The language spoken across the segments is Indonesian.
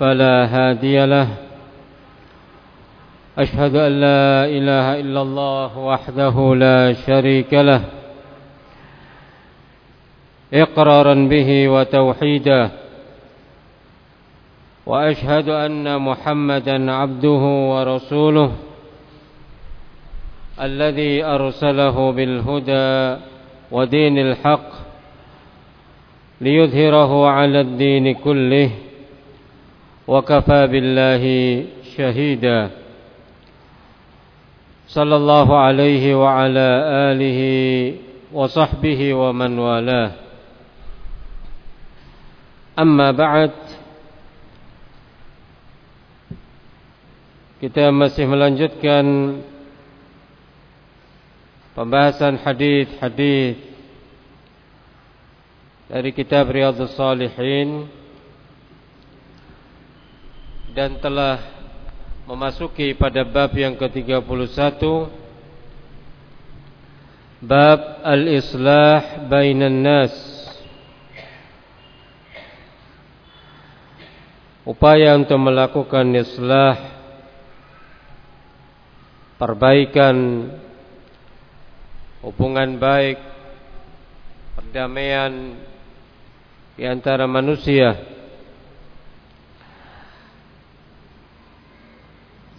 فلا هادي له. أشهد أن لا إله إلا الله وحده لا شريك له. إقرارا به وتوحيدا. وأشهد أن محمدا عبده ورسوله الذي أرسله بالهدى ودين الحق ليظهره على الدين كله. وكفى بالله شهيدا صلى الله عليه وعلى آله وصحبه ومن والاه أما بعد kita masih melanjutkan pembahasan hadis-hadis dari kitab Riyadhus Shalihin dan telah memasuki pada bab yang ke-31 bab al-islah bainan nas. Upaya untuk melakukan islah perbaikan hubungan baik perdamaian di antara manusia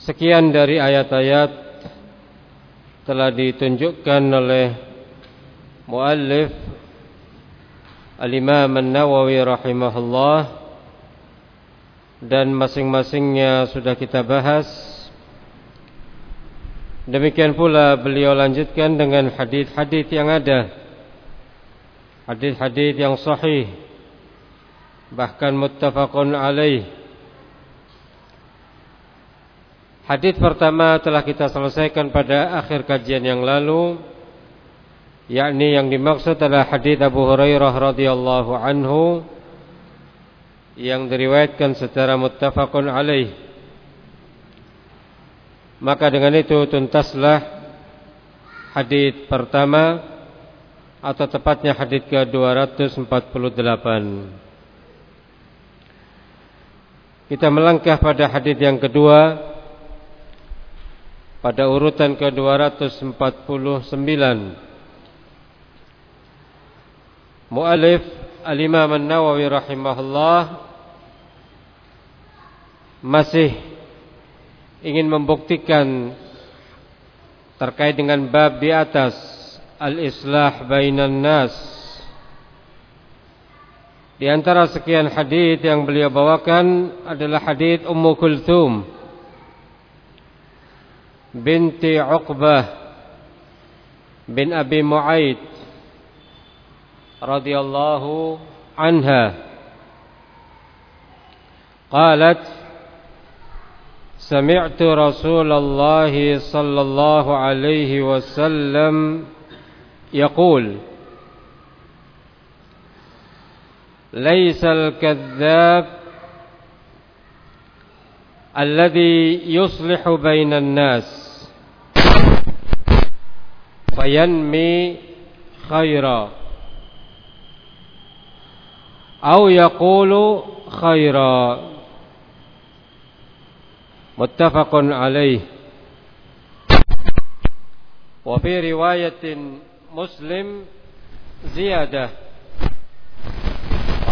sekian dari ayat-ayat telah ditunjukkan oleh muallif Al-Imam An-Nawawi rahimahullah dan masing-masingnya sudah kita bahas Demikian pula beliau lanjutkan dengan hadis-hadis yang ada. Hadis-hadis yang sahih bahkan muttafaqun alaih. Hadis pertama telah kita selesaikan pada akhir kajian yang lalu yakni yang dimaksud adalah hadis Abu Hurairah radhiyallahu anhu yang diriwayatkan secara muttafaqun alaih. Maka dengan itu tuntaslah hadis pertama atau tepatnya hadis ke-248. Kita melangkah pada hadis yang kedua pada urutan ke-249. Muallif Al-Imam An-Nawawi rahimahullah masih ingin membuktikan terkait dengan bab di atas al-islah bainan nas di antara sekian hadis yang beliau bawakan adalah hadis Ummu Kulthum binti Uqbah bin Abi Muaid radhiyallahu anha qalat سمعت رسول الله صلى الله عليه وسلم يقول ليس الكذاب الذي يصلح بين الناس. فينمي خيرا أو يقول خيرا متفق عليه وفي رواية مسلم زيادة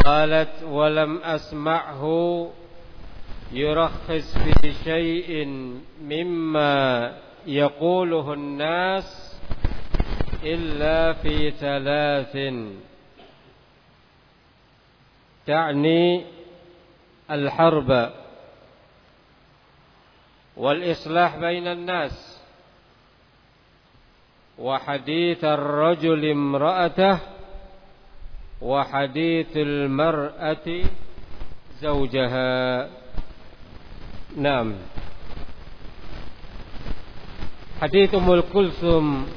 قالت ولم أسمعه يرخص في شيء مما يقوله الناس إلا في ثلاث. تعني الحرب والإصلاح بين الناس. وحديث الرجل امرأته وحديث المرأة زوجها. Naam. Hadis Ummul Kulsum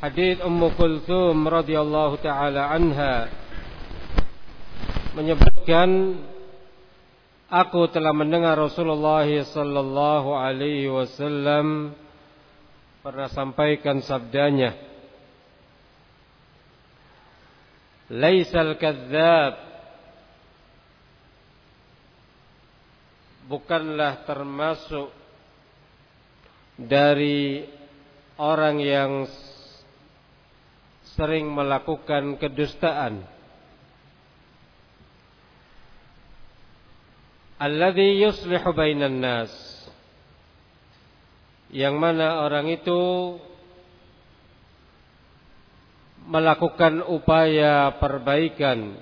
Hadis Ummu Kulsum radhiyallahu taala anha menyebutkan aku telah mendengar Rasulullah sallallahu alaihi wasallam pernah sampaikan sabdanya. Laisal kadzab bukanlah termasuk dari orang yang sering melakukan kedustaan. Alladhi yuslihu bainan nas. Yang mana orang itu melakukan upaya perbaikan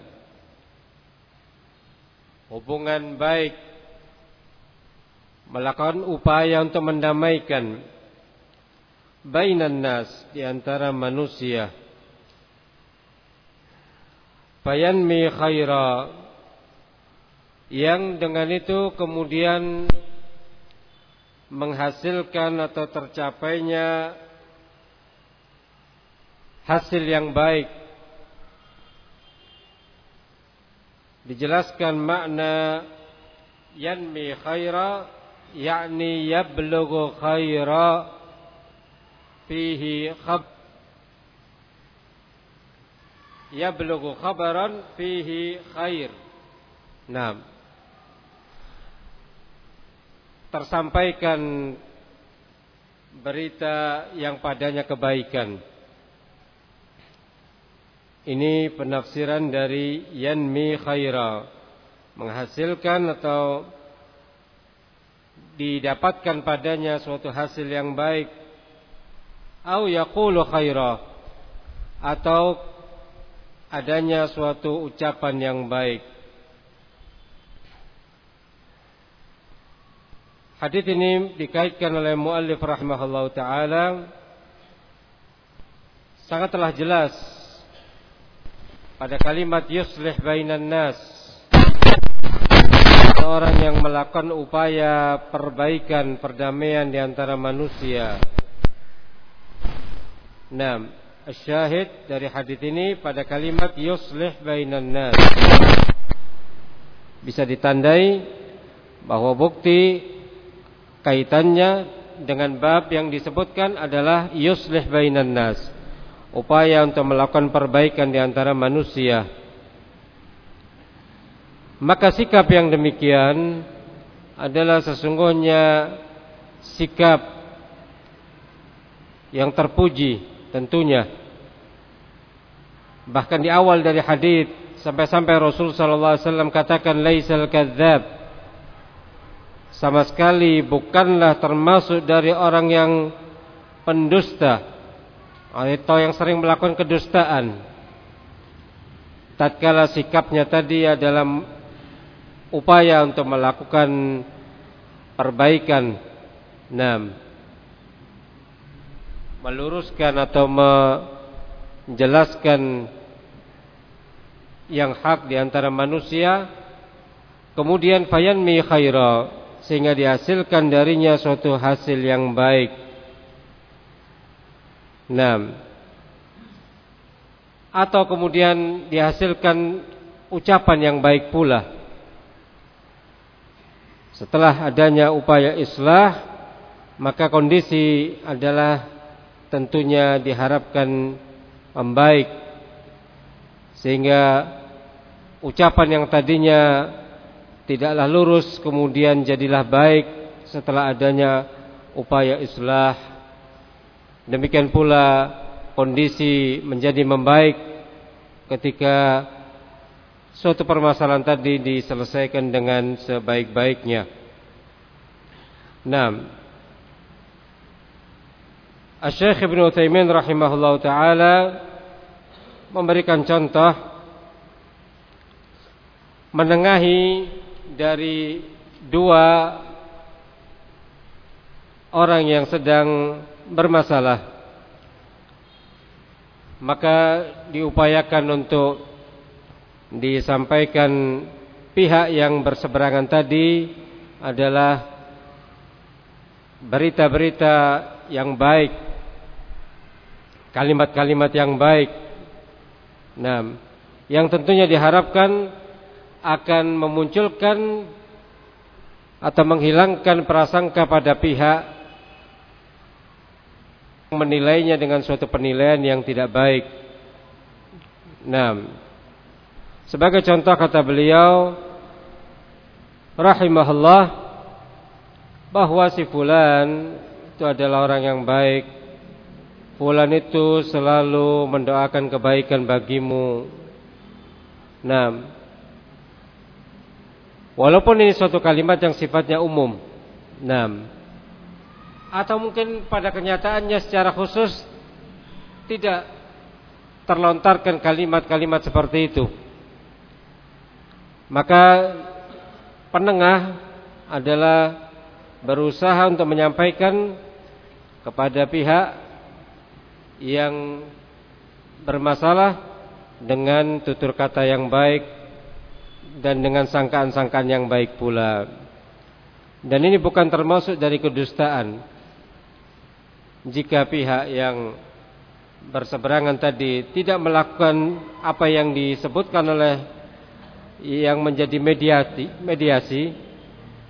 hubungan baik melakukan upaya untuk mendamaikan bainan nas di antara manusia fayanmi khaira. Yang dengan itu kemudian menghasilkan atau tercapainya hasil yang baik. Dijelaskan makna yanmi khaira yakni yablughu khaira fihi khab yablughu khabaran fihi khair. Nah, tersampaikan berita yang padanya kebaikan. Ini penafsiran dari yanmi khaira, menghasilkan atau didapatkan padanya suatu hasil yang baik. Au yaqulu khaira atau adanya suatu ucapan yang baik. Hadis ini dikaitkan oleh muallif rahimahullah taala sangatlah jelas pada kalimat yuslih bainan nas seorang yang melakukan upaya perbaikan perdamaian di antara manusia. Nah, syahid dari hadis ini pada kalimat yuslih bainan nas. Bisa ditandai bahwa bukti kaitannya dengan bab yang disebutkan adalah yuslih bainan nas. Upaya untuk melakukan perbaikan di antara manusia. Maka sikap yang demikian adalah sesungguhnya sikap yang terpuji tentunya Bahkan di awal dari hadis sampai-sampai Rasul sallallahu alaihi wasallam katakan laisal kadzab. Sama sekali bukanlah termasuk dari orang yang pendusta atau yang sering melakukan kedustaan. Tatkala sikapnya tadi adalah upaya untuk melakukan perbaikan. Nah, meluruskan atau menjelaskan yang hak di antara manusia kemudian fayanmi khaira sehingga dihasilkan darinya suatu hasil yang baik. Nah, atau kemudian dihasilkan ucapan yang baik pula. Setelah adanya upaya islah, maka kondisi adalah tentunya diharapkan membaik sehingga ucapan yang tadinya tidaklah lurus kemudian jadilah baik setelah adanya upaya islah. Demikian pula kondisi menjadi membaik ketika suatu permasalahan tadi diselesaikan dengan sebaik-baiknya. Nah, Asy-Syaikh Ibnu Utsaimin rahimahullahu taala memberikan contoh menengahi dari dua orang yang sedang bermasalah. Maka diupayakan untuk disampaikan pihak yang berseberangan tadi adalah berita-berita yang baik, kalimat-kalimat yang baik. Nah, yang tentunya diharapkan akan memunculkan atau menghilangkan prasangka pada pihak menilainya dengan suatu penilaian yang tidak baik. Nah, sebagai contoh kata beliau rahimahullah bahwa si fulan itu adalah orang yang baik. Fulan itu selalu mendoakan kebaikan bagimu. Nah, walaupun ini suatu kalimat yang sifatnya umum. Nah, atau mungkin pada kenyataannya secara khusus tidak terlontarkan kalimat-kalimat seperti itu. Maka penengah adalah berusaha untuk menyampaikan kepada pihak yang bermasalah dengan tutur kata yang baik dan dengan sangkaan-sangkaan yang baik pula. Dan ini bukan termasuk dari kedustaan. Jika pihak yang berseberangan tadi tidak melakukan apa yang disebutkan oleh yang menjadi mediasi, mediasi,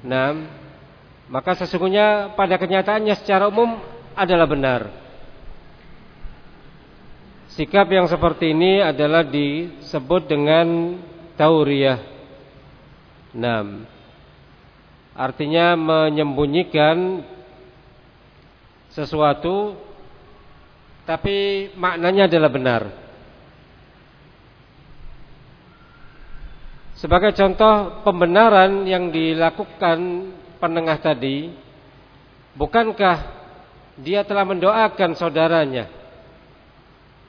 nah, maka sesungguhnya pada kenyataannya secara umum adalah benar. Sikap yang seperti ini adalah disebut dengan tauriyah. Nah, artinya menyembunyikan sesuatu tapi maknanya adalah benar. Sebagai contoh pembenaran yang dilakukan penengah tadi, bukankah dia telah mendoakan saudaranya?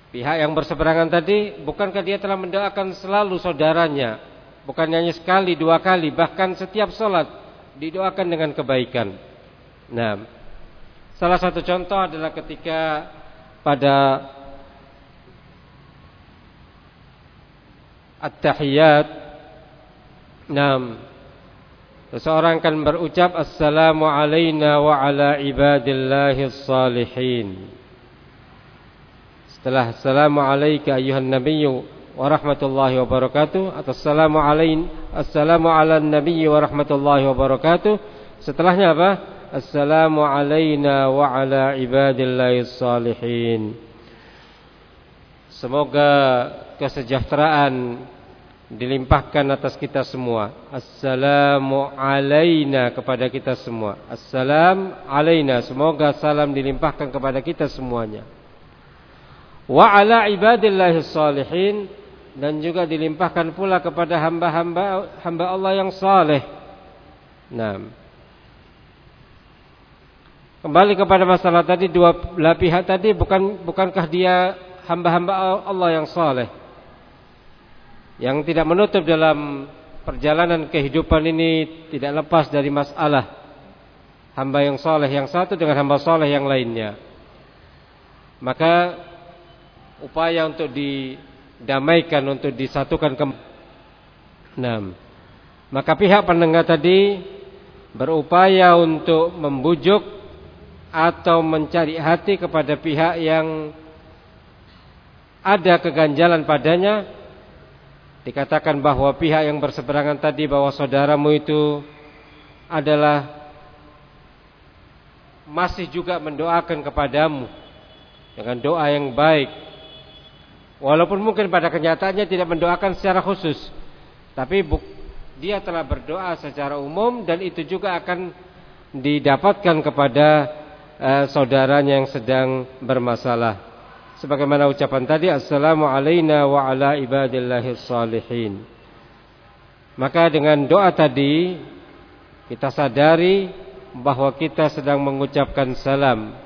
Pihak yang berseberangan tadi, bukankah dia telah mendoakan selalu saudaranya? Bukan hanya sekali, dua kali, bahkan setiap sholat didoakan dengan kebaikan. Nah, salah satu contoh adalah ketika pada at-tahiyat Naam. Seseorang akan berucap Assalamu alayna wa Setelah Assalamu alayka ayuhan nabiyyu wa rahmatullahi wa barakatuh Atau Assalamu alayn Assalamu ala nabiyyu wa rahmatullahi wa barakatuh Setelahnya apa? Assalamu alayna wa ala ibadillahi salihin Semoga kesejahteraan dilimpahkan atas kita semua. Assalamu alaina kepada kita semua. Assalam alaina. Semoga salam dilimpahkan kepada kita semuanya. Wa ala ibadillahi salihin dan juga dilimpahkan pula kepada hamba-hamba hamba Allah yang saleh. Nah. Kembali kepada masalah tadi dua belah pihak tadi bukan bukankah dia hamba-hamba Allah yang saleh? yang tidak menutup dalam perjalanan kehidupan ini tidak lepas dari masalah hamba yang soleh yang satu dengan hamba soleh yang lainnya. Maka upaya untuk didamaikan untuk disatukan ke enam. Maka pihak pendengar tadi berupaya untuk membujuk atau mencari hati kepada pihak yang ada keganjalan padanya Dikatakan bahwa pihak yang berseberangan tadi bahwa saudaramu itu adalah masih juga mendoakan kepadamu dengan doa yang baik. Walaupun mungkin pada kenyataannya tidak mendoakan secara khusus, tapi dia telah berdoa secara umum dan itu juga akan didapatkan kepada uh, saudaranya yang sedang bermasalah. Sebagaimana ucapan tadi assalamu alayna wa ala ibadillahi salihin maka dengan doa tadi kita sadari bahwa kita sedang mengucapkan salam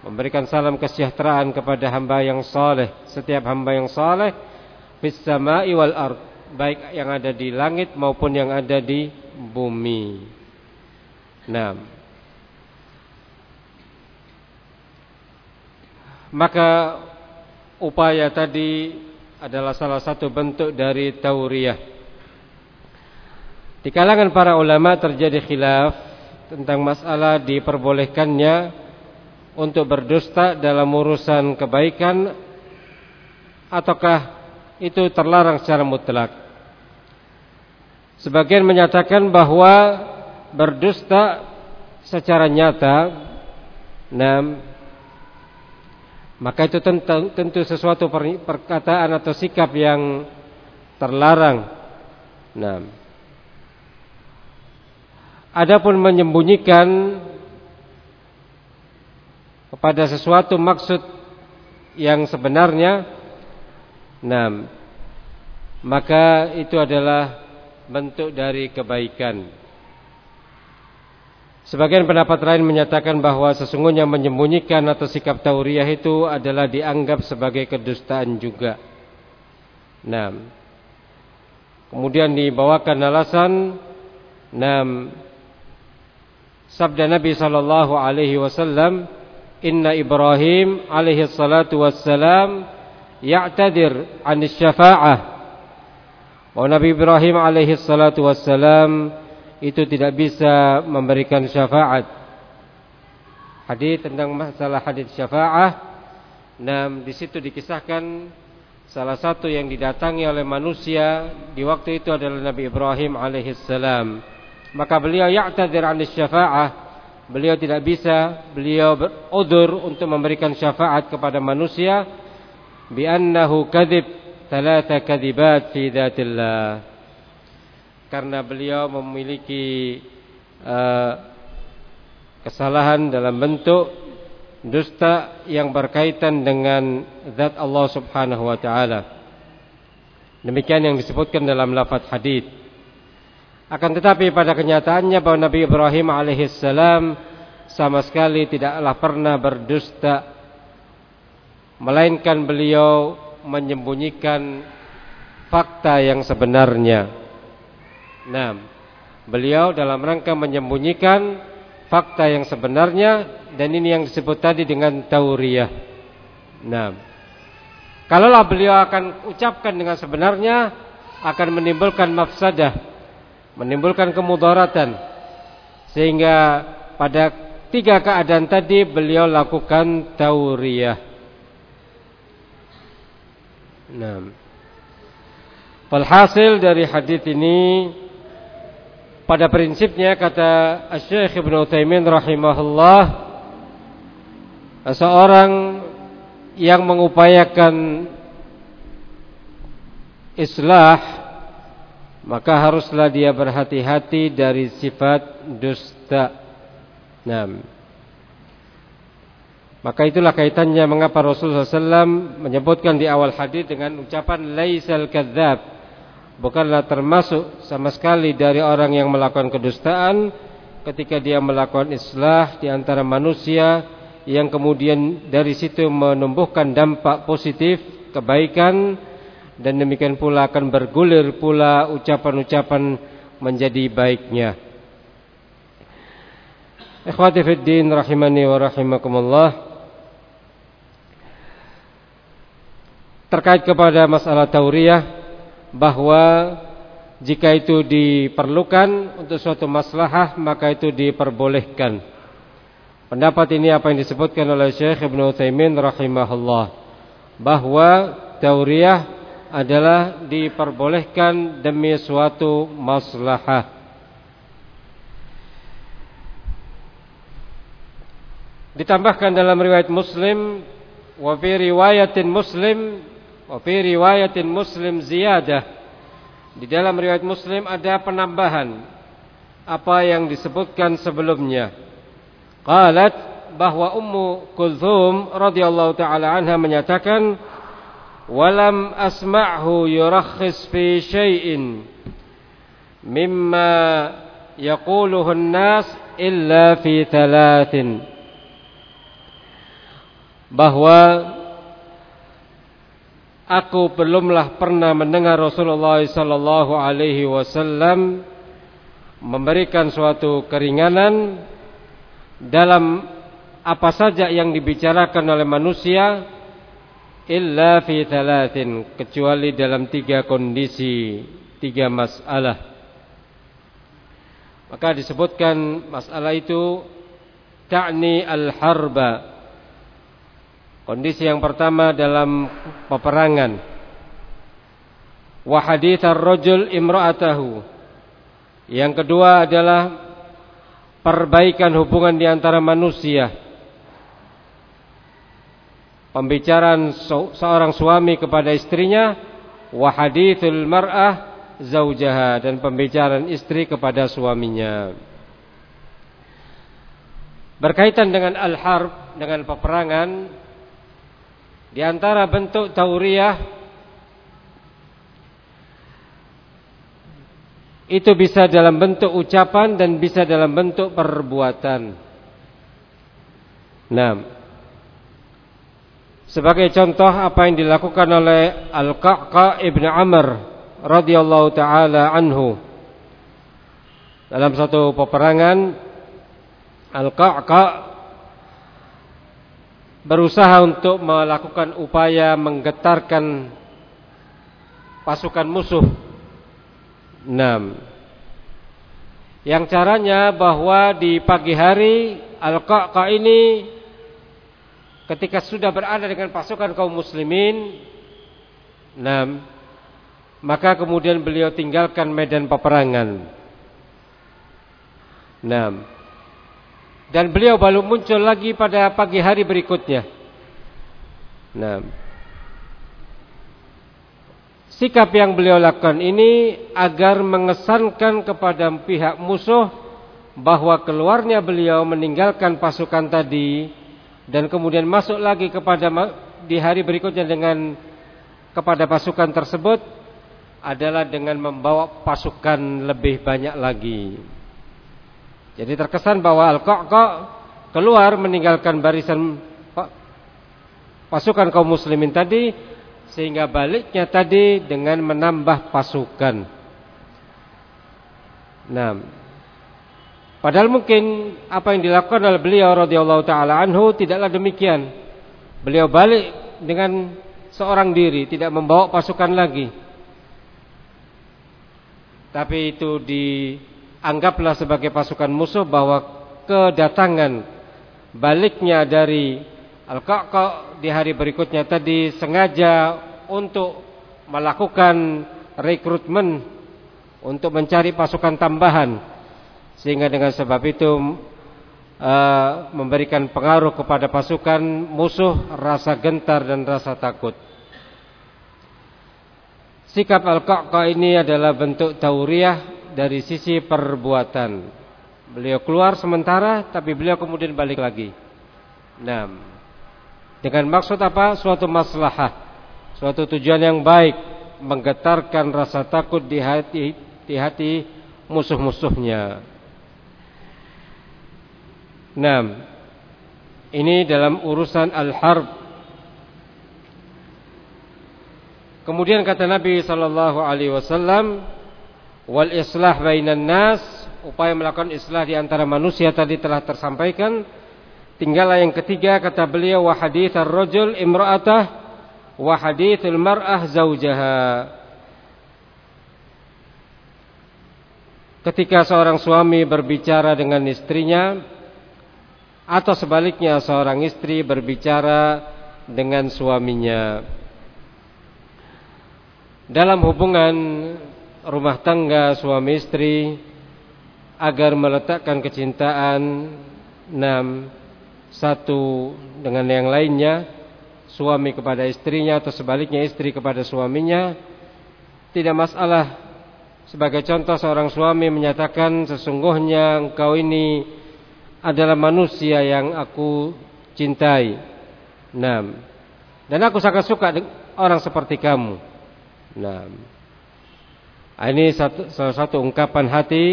memberikan salam kesejahteraan kepada hamba yang saleh. Setiap hamba yang saleh fis sama'i wal ard baik yang ada di langit maupun yang ada di bumi. Nah maka upaya tadi adalah salah satu bentuk dari tauriyah. Di kalangan para ulama terjadi khilaf tentang masalah diperbolehkannya untuk berdusta dalam urusan kebaikan ataukah itu terlarang secara mutlak. Sebagian menyatakan bahwa berdusta secara nyata nah, maka itu tentu, tentu sesuatu perkataan atau sikap yang terlarang. Nah, adapun menyembunyikan kepada sesuatu maksud yang sebenarnya, nah, maka itu adalah bentuk dari kebaikan. Sebagian pendapat lain menyatakan bahwa sesungguhnya menyembunyikan atau sikap tauriah itu adalah dianggap sebagai kedustaan juga. Nah, kemudian dibawakan alasan, nah, sabda Nabi Shallallahu Alaihi Wasallam, Inna Ibrahim alaihi salatu wassalam ya'tadir an syafa'ah. Bahwa Nabi Ibrahim alaihi salatu wassalam itu tidak bisa memberikan syafaat. Hadis tentang masalah hadis syafaat, nah di situ dikisahkan salah satu yang didatangi oleh manusia di waktu itu adalah Nabi Ibrahim alaihissalam. Maka beliau ya'tadir 'an syafaat. Beliau tidak bisa, beliau berudur untuk memberikan syafaat kepada manusia bi annahu kadzib thalatha kadzibat fi dzatillah karena beliau memiliki uh, kesalahan dalam bentuk dusta yang berkaitan dengan zat Allah Subhanahu wa taala. Demikian yang disebutkan dalam lafaz hadis. Akan tetapi pada kenyataannya bahwa Nabi Ibrahim alaihissalam sama sekali tidaklah pernah berdusta melainkan beliau menyembunyikan fakta yang sebenarnya. Nah, beliau dalam rangka menyembunyikan fakta yang sebenarnya dan ini yang disebut tadi dengan tauriyah. Nah, kalaulah beliau akan ucapkan dengan sebenarnya akan menimbulkan mafsadah, menimbulkan kemudaratan sehingga pada tiga keadaan tadi beliau lakukan tauriyah. Nah, Walhasil dari hadis ini pada prinsipnya kata Syekh Ibn Utsaimin rahimahullah seorang yang mengupayakan islah maka haruslah dia berhati-hati dari sifat dusta. Nah, maka itulah kaitannya mengapa Rasulullah SAW menyebutkan di awal hadis dengan ucapan laisal kadzab bukanlah termasuk sama sekali dari orang yang melakukan kedustaan ketika dia melakukan islah di antara manusia yang kemudian dari situ menumbuhkan dampak positif kebaikan dan demikian pula akan bergulir pula ucapan-ucapan menjadi baiknya. Ikhwati fid din rahimani wa rahimakumullah. Terkait kepada masalah tauriyah bahwa jika itu diperlukan untuk suatu maslahah maka itu diperbolehkan. Pendapat ini apa yang disebutkan oleh Syekh Ibn Utsaimin rahimahullah bahwa tauriyah adalah diperbolehkan demi suatu maslahah. Ditambahkan dalam riwayat Muslim wa fi riwayatin Muslim Wa fi riwayatin Muslim ziyadah. Di dalam riwayat Muslim ada penambahan apa yang disebutkan sebelumnya. Qalat bahwa Ummu Kulthum radhiyallahu taala anha menyatakan walam asma'hu yurakhis fi syai'in mimma yaquluhu an-nas illa fi bahwa Aku belumlah pernah mendengar Rasulullah sallallahu alaihi wasallam memberikan suatu keringanan dalam apa saja yang dibicarakan oleh manusia illa fi thalathin kecuali dalam tiga kondisi, tiga masalah. Maka disebutkan masalah itu ta'ni al-harba. Kondisi yang pertama dalam peperangan. Wa hadits ar-rajul imra'atahu. Yang kedua adalah perbaikan hubungan di antara manusia. Pembicaraan seorang suami kepada istrinya wa hadithul mar'ah zaujaha dan pembicaraan istri kepada suaminya. Berkaitan dengan al-harb dengan peperangan di antara bentuk tauriyah itu bisa dalam bentuk ucapan dan bisa dalam bentuk perbuatan. Nah, sebagai contoh apa yang dilakukan oleh Al-Qa'qa ibn Amr radhiyallahu taala anhu dalam satu peperangan Al-Qa'qa berusaha untuk melakukan upaya menggetarkan pasukan musuh. 6. Yang caranya bahwa di pagi hari Al-Qa'qa ini ketika sudah berada dengan pasukan kaum muslimin 6 maka kemudian beliau tinggalkan medan peperangan. Nah, dan beliau baru muncul lagi pada pagi hari berikutnya. Nah, sikap yang beliau lakukan ini agar mengesankan kepada pihak musuh bahwa keluarnya beliau meninggalkan pasukan tadi dan kemudian masuk lagi kepada di hari berikutnya dengan kepada pasukan tersebut adalah dengan membawa pasukan lebih banyak lagi. Jadi terkesan bahwa Al-Qa'qa keluar meninggalkan barisan pasukan kaum muslimin tadi sehingga baliknya tadi dengan menambah pasukan. Nah, padahal mungkin apa yang dilakukan oleh beliau radhiyallahu taala anhu tidaklah demikian. Beliau balik dengan seorang diri, tidak membawa pasukan lagi. Tapi itu dianggaplah sebagai pasukan musuh bahwa kedatangan baliknya dari Al-Qa'qa di hari berikutnya tadi sengaja untuk melakukan rekrutmen untuk mencari pasukan tambahan sehingga dengan sebab itu uh, memberikan pengaruh kepada pasukan musuh rasa gentar dan rasa takut. Sikap Al-Qa'qa ini adalah bentuk tauriah dari sisi perbuatan. Beliau keluar sementara tapi beliau kemudian balik lagi. Nah, dengan maksud apa? Suatu maslahah, suatu tujuan yang baik, menggetarkan rasa takut di hati di hati musuh-musuhnya. Nah, ini dalam urusan al-harb Kemudian kata Nabi sallallahu alaihi wasallam, "Wal islah bainan nas", upaya melakukan islah di antara manusia tadi telah tersampaikan. Tinggallah yang ketiga kata beliau wa haditsar rajul imra'atah wa haditsul mar'ah zaujaha. Ketika seorang suami berbicara dengan istrinya atau sebaliknya seorang istri berbicara dengan suaminya. Dalam hubungan rumah tangga suami istri agar meletakkan kecintaan enam satu dengan yang lainnya suami kepada istrinya atau sebaliknya istri kepada suaminya tidak masalah. Sebagai contoh seorang suami menyatakan sesungguhnya engkau ini adalah manusia yang aku cintai. Enam dan aku sangat suka orang seperti kamu. Nah, ini satu, salah satu ungkapan hati.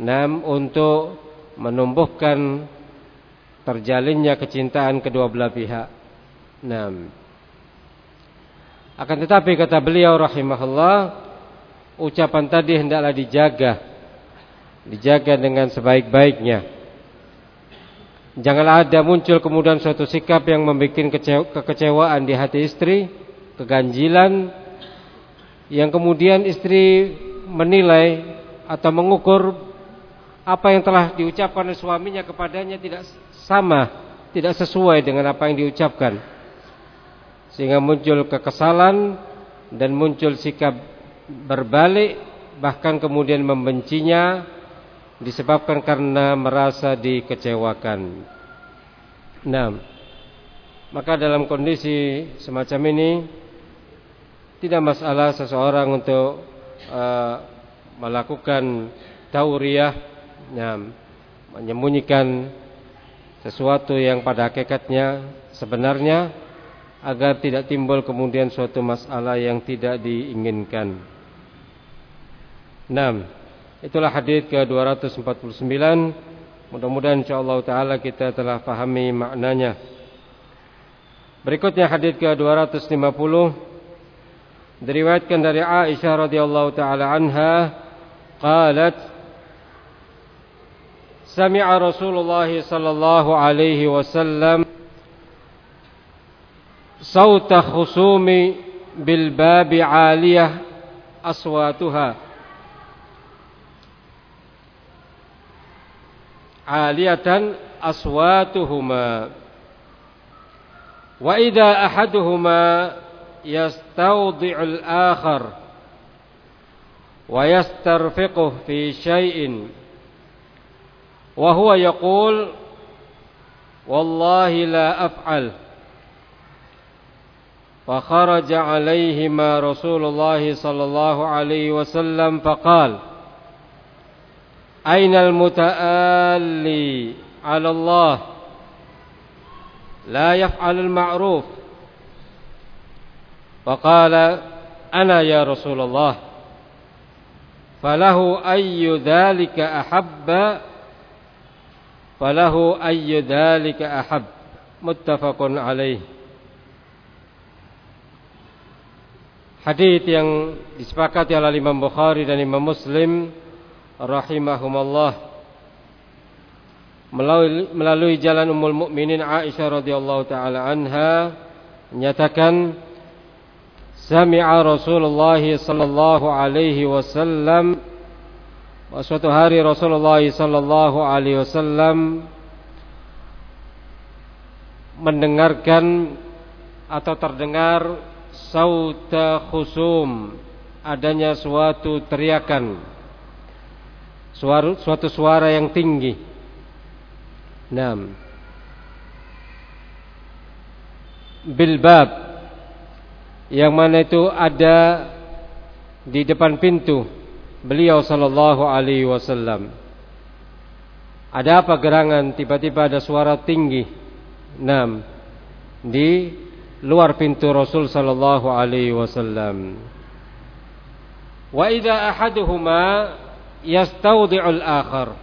Nam untuk menumbuhkan terjalinnya kecintaan kedua belah pihak. Nah, akan tetapi kata beliau rahimahullah, ucapan tadi hendaklah dijaga, dijaga dengan sebaik-baiknya. Janganlah ada muncul kemudian suatu sikap yang membuat kekecewaan di hati istri, keganjilan, yang kemudian istri menilai atau mengukur apa yang telah diucapkan oleh suaminya kepadanya tidak sama, tidak sesuai dengan apa yang diucapkan. Sehingga muncul kekesalan dan muncul sikap berbalik bahkan kemudian membencinya disebabkan karena merasa dikecewakan. Nah, maka dalam kondisi semacam ini tidak masalah seseorang untuk uh, melakukan tauriah, ya, menyembunyikan sesuatu yang pada hakikatnya sebenarnya agar tidak timbul kemudian suatu masalah yang tidak diinginkan. 6. Itulah hadis ke-249. Mudah-mudahan insyaallah taala kita telah pahami maknanya. Berikutnya hadis ke-250 diriwayatkan dari Aisyah radhiyallahu taala anha qalat Sami'a Rasulullah sallallahu alaihi wasallam sauta khusumi bil babi 'aliyah aswatuha عالية أصواتهما. وإذا أحدهما يستوضع الآخر ويسترفقه في شيء وهو يقول والله لا أفعل. فخرج عليهما رسول الله صلى الله عليه وسلم فقال Ainal muta'alli 'ala Allah la yaf'alul ma'ruf. Wa qala ana ya Rasulullah. Falahu ayyu dhalika ahabba falahu ayyu dhalika ahab. Muttafaqun alaih. Hadith yang disepakati oleh Imam Bukhari dan Imam Muslim rahimahumallah melalui, melalui jalan Ummul Mukminin Aisyah radhiyallahu taala anha menyatakan sami'a Rasulullah sallallahu alaihi wasallam. Suatu hari Rasulullah sallallahu alaihi wasallam mendengarkan atau terdengar sauta khusum adanya suatu teriakan suara, suatu suara yang tinggi. Enam bilbab yang mana itu ada di depan pintu beliau sallallahu alaihi wasallam. Ada apa gerangan? Tiba-tiba ada suara tinggi. Enam di luar pintu Rasul sallallahu alaihi wasallam. Wa idza ahaduhuma yastawdi'ul akhar.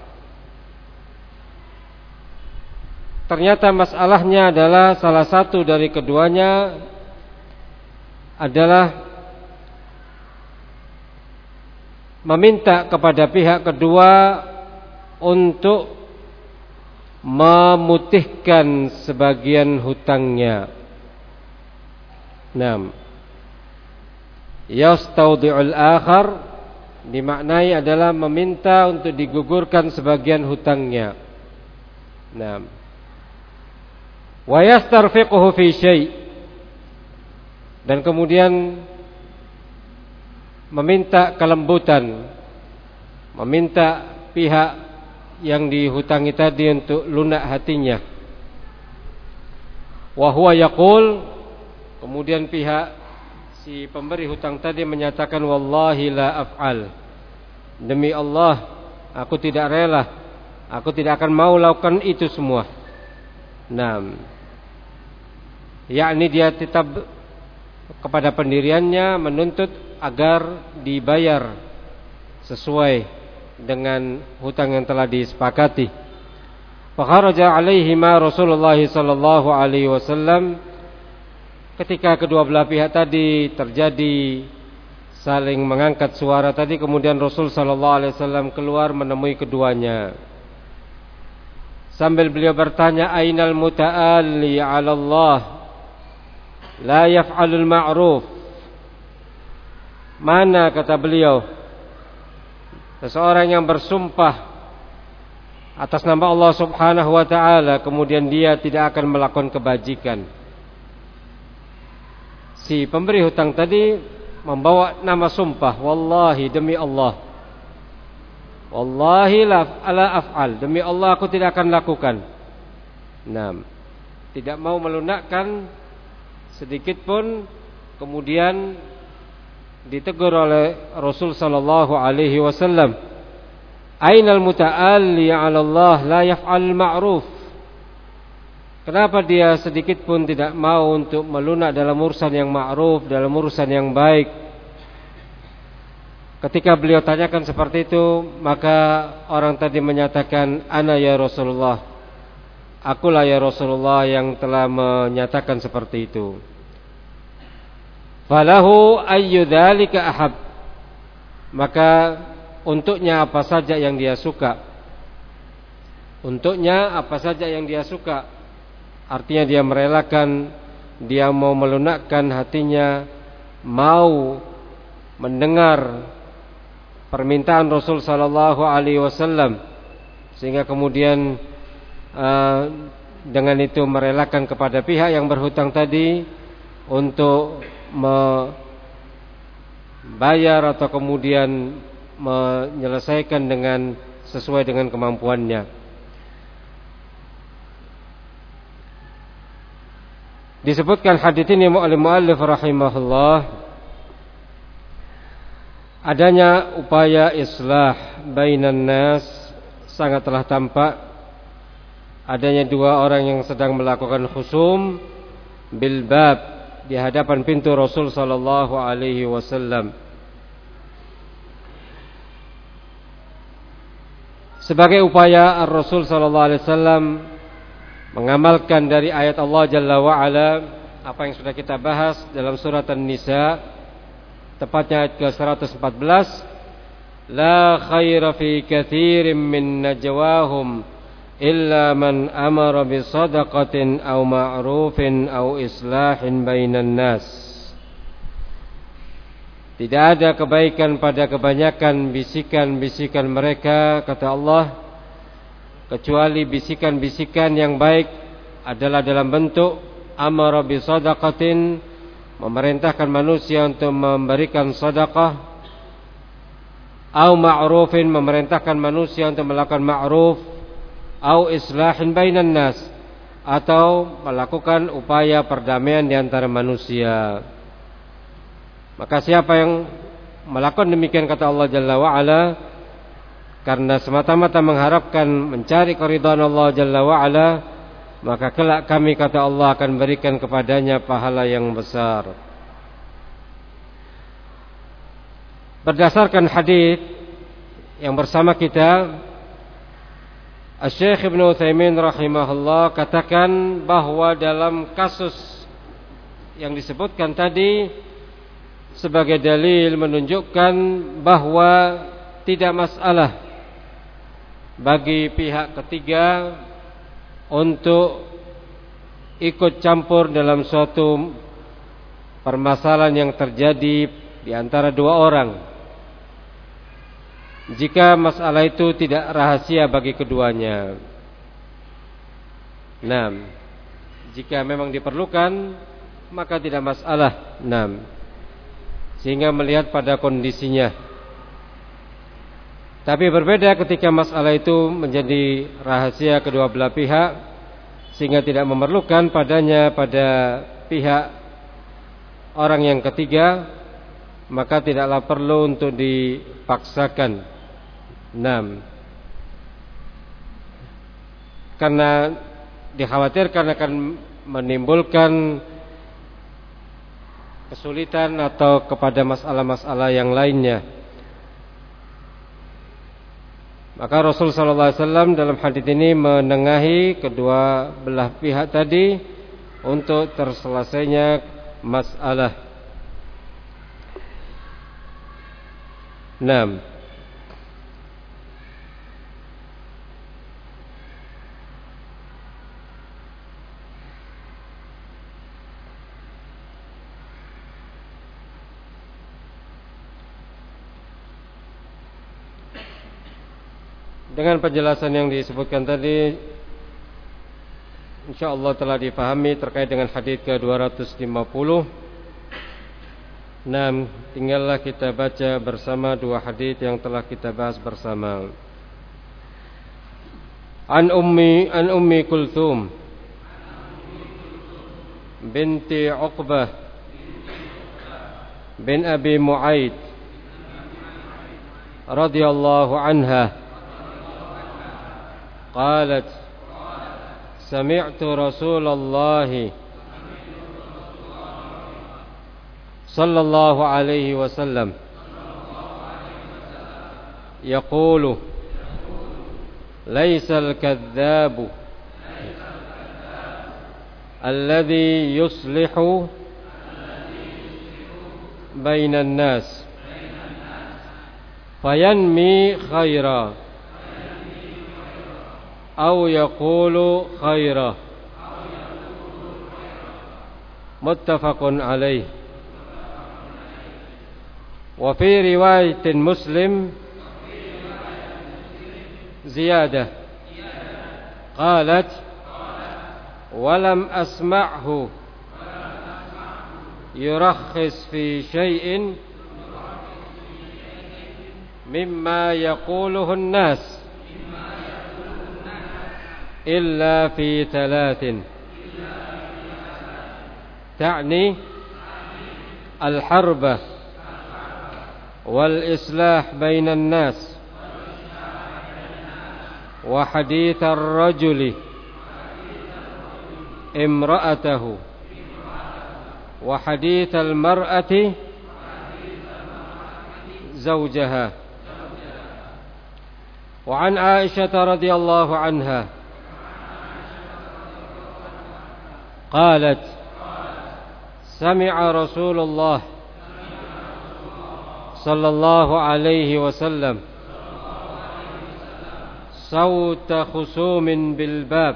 Ternyata masalahnya adalah salah satu dari keduanya adalah meminta kepada pihak kedua untuk memutihkan sebagian hutangnya. Naam. Yastaudi'ul akhar dimaknai adalah meminta untuk digugurkan sebagian hutangnya. Naam. Wa yastarfiquhu fi syai' dan kemudian meminta kelembutan, meminta pihak yang dihutangi tadi untuk lunak hatinya. Wa huwa yaqul Kemudian pihak si pemberi hutang tadi menyatakan wallahi la af'al. Demi Allah, aku tidak rela. Aku tidak akan mau lakukan itu semua. Nah, yakni dia tetap kepada pendiriannya menuntut agar dibayar sesuai dengan hutang yang telah disepakati. Fakharaja alaihi ma Rasulullah sallallahu alaihi wasallam Ketika kedua belah pihak tadi terjadi saling mengangkat suara tadi kemudian Rasul sallallahu alaihi wasallam keluar menemui keduanya. Sambil beliau bertanya ainal muta'alli 'ala Allah la yaf'alul ma'ruf. Mana kata beliau seseorang yang bersumpah atas nama Allah Subhanahu wa taala kemudian dia tidak akan melakukan kebajikan. Si pemberi hutang tadi membawa nama sumpah wallahi demi Allah. Wallahi la ala af'al demi Allah aku tidak akan lakukan. Nah, tidak mau melunakkan sedikit pun kemudian ditegur oleh Rasul sallallahu alaihi wasallam Ainal muta'alli 'ala Allah la yaf'al ma'ruf Kenapa dia sedikit pun tidak mau untuk melunak dalam urusan yang ma'ruf, dalam urusan yang baik? Ketika beliau tanyakan seperti itu, maka orang tadi menyatakan, "Ana ya Rasulullah." Akulah ya Rasulullah yang telah menyatakan seperti itu. Falahu ayyudzalika ahab. Maka untuknya apa saja yang dia suka. Untuknya apa saja yang dia suka. Artinya dia merelakan, dia mau melunakkan hatinya, mau mendengar permintaan Rasul sallallahu alaihi wasallam sehingga kemudian uh, dengan itu merelakan kepada pihak yang berhutang tadi untuk membayar atau kemudian menyelesaikan dengan sesuai dengan kemampuannya. Disebutkan hadis ini oleh muallif rahimahullah adanya upaya islah bainan nas sangatlah tampak adanya dua orang yang sedang melakukan khusum bil bab di hadapan pintu Rasul sallallahu alaihi wasallam. Sebagai upaya Rasul sallallahu alaihi wasallam mengamalkan dari ayat Allah Jalla wa ala apa yang sudah kita bahas dalam surat An-Nisa tepatnya ayat ke-114 La khaira fi kathirin min najwahum illa man amara bi sadaqatin aw ma'rufin aw islahin bainan nas. Tidak ada kebaikan pada kebanyakan bisikan-bisikan mereka kata Allah kecuali bisikan-bisikan yang baik adalah dalam bentuk amara bi sadaqatin memerintahkan manusia untuk memberikan sedekah au ma'rufin memerintahkan manusia untuk melakukan ma'ruf au islahin bainan nas atau melakukan upaya perdamaian di antara manusia. Maka siapa yang melakukan demikian kata Allah Jalla wa ala karena semata-mata mengharapkan mencari keridhaan Allah Jalla wa ala maka kelak kami kata Allah akan berikan kepadanya pahala yang besar. Berdasarkan hadis yang bersama kita Syekh Ibn Uthaymin rahimahullah katakan bahwa dalam kasus yang disebutkan tadi sebagai dalil menunjukkan bahwa tidak masalah bagi pihak ketiga untuk ikut campur dalam suatu permasalahan yang terjadi di antara dua orang jika masalah itu tidak rahasia bagi keduanya. Enam. Jika memang diperlukan maka tidak masalah. Enam. Sehingga melihat pada kondisinya. Tapi berbeda ketika masalah itu menjadi rahasia kedua belah pihak sehingga tidak memerlukan padanya pada pihak orang yang ketiga maka tidaklah perlu untuk dipaksakan Enam. Karena dikhawatirkan akan menimbulkan kesulitan atau kepada masalah-masalah yang lainnya. Maka Rasul sallallahu alaihi wasallam dalam hadis ini menengahi kedua belah pihak tadi untuk terselesainya masalah. 6. Dengan penjelasan yang disebutkan tadi insyaallah telah dipahami terkait dengan hadis ke-250. Nah, tinggallah kita baca bersama dua hadis yang telah kita bahas bersama. An ummi an ummi Kulthum binti Uqbah bin Abi Muaid radhiyallahu anha قالت سمعت رسول الله صلى الله عليه وسلم يقول ليس الكذاب الذي يصلح بين الناس فينمي خيرا. أو يقول خيرا متفق عليه. وفي رواية مسلم زيادة. قالت ولم أسمعه. يرخص في شيء مما يقوله الناس. إلا في ثلاث. تعني الحرب والإصلاح بين الناس وحديث الرجل امرأته وحديث المرأة زوجها. وعن عائشة رضي الله عنها قالت سمع رسول الله صلى الله عليه وسلم صوت خصوم بالباب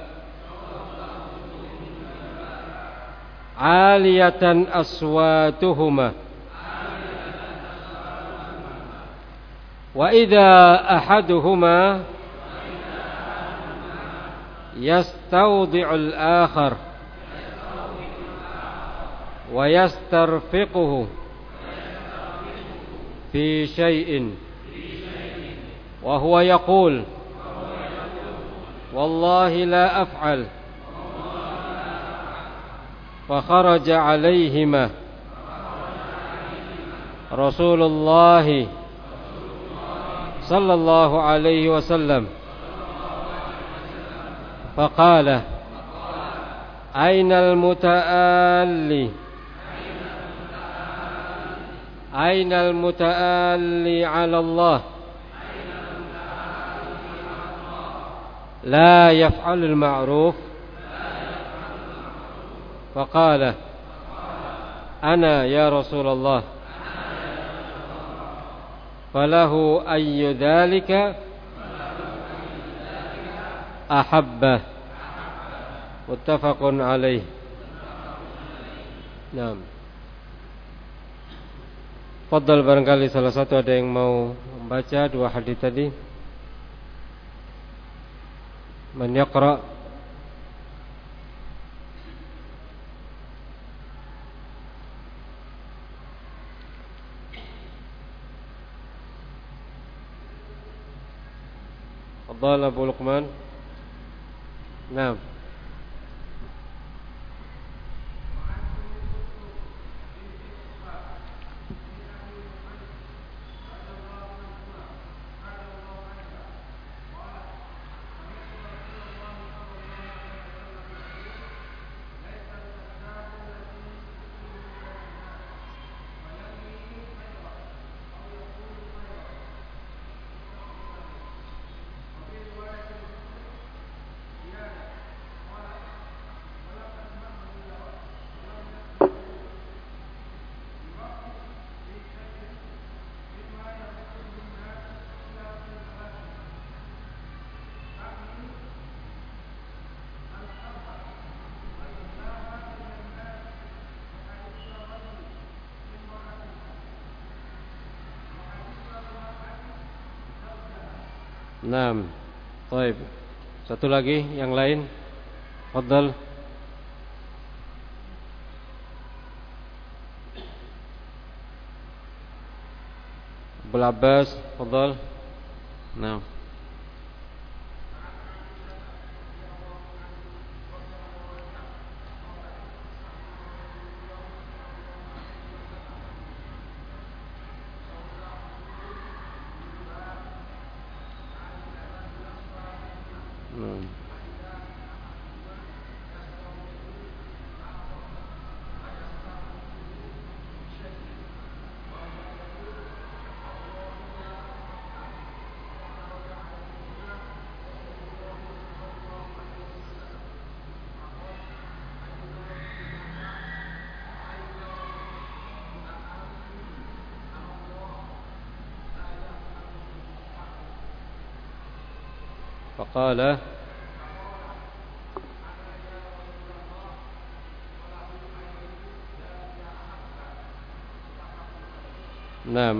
عالية أصواتهما. وإذا أحدهما يستوضع الآخر. ويسترفقه في شيء. وهو يقول والله لا أفعل. فخرج عليهما رسول الله صلى الله عليه وسلم. فقال أين المتآلي؟ أين المتآلي على الله؟ لا يفعل المعروف. فقال أنا يا رسول الله. فله أي ذلك أحبه. متفق عليه. نعم. Fadal barangkali salah satu ada yang mau membaca dua hadis tadi. Man yaqra Fadal Abu Luqman. Naam. Naam. Baik. Satu lagi yang lain. Fadal. Abdul Abbas, fadal. نعم فقال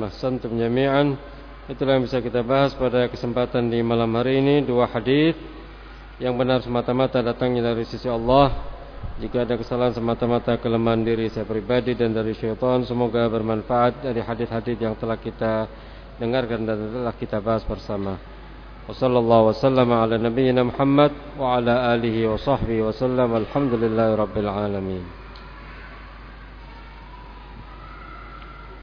ahsantum jami'an. Itulah yang bisa kita bahas pada kesempatan di malam hari ini dua hadis yang benar semata-mata datangnya dari sisi Allah. Jika ada kesalahan semata-mata kelemahan diri saya pribadi dan dari syaitan, semoga bermanfaat dari hadis-hadis yang telah kita dengarkan dan telah kita bahas bersama. Wassalamualaikum warahmatullahi wabarakatuh. wa ala alihi wa sahbihi wasallam. Alhamdulillahirabbil alamin.